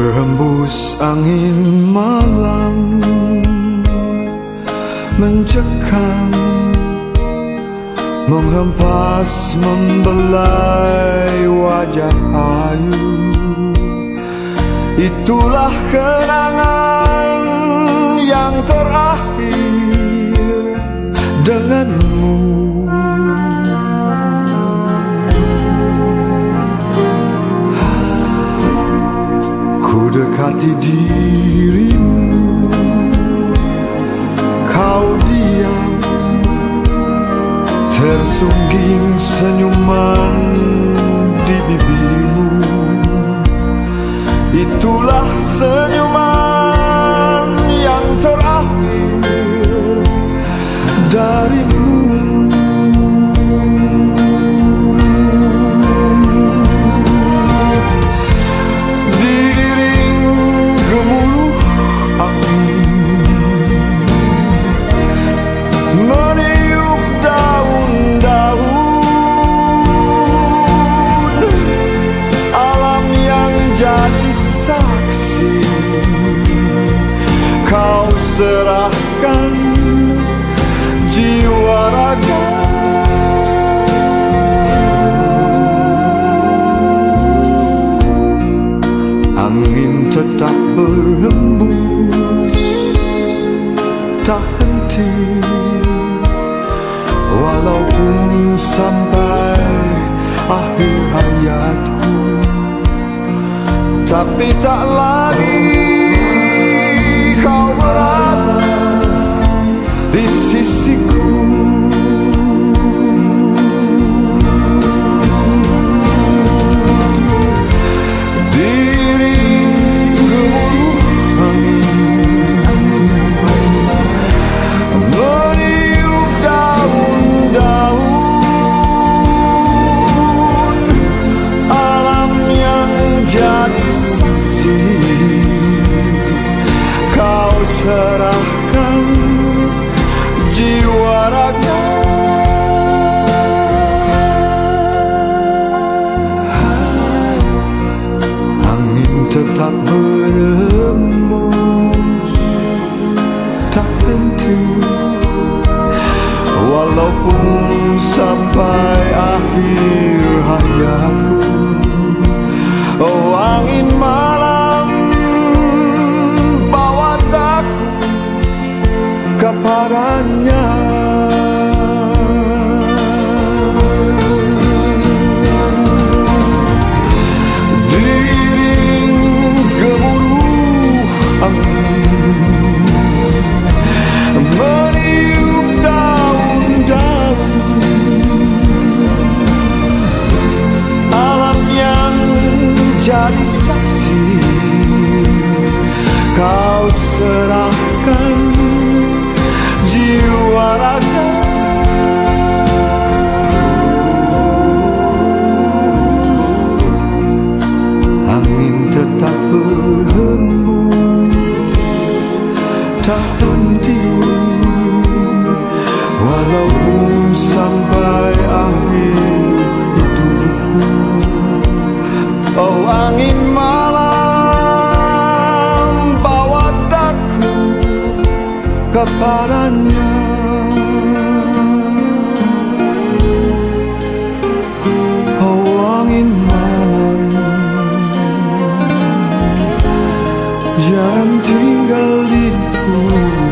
Berhembus angin malam Mencekam Menghempas membelai wajah ayu. Itulah kenangan Ku dekati dirimu Kau diam. Tersungging senyuman di bibirmu. Itulah senyuman serahkan jiwa raga Angin tetap berhembus Tak henti. Walaupun sampai akhir hayatku Tapi tak tetap berembus Kau serahkan jiwa raga. Angin tetap berhembus Tak kepadanya. Oh angin malam. Jangan tinggal di bumi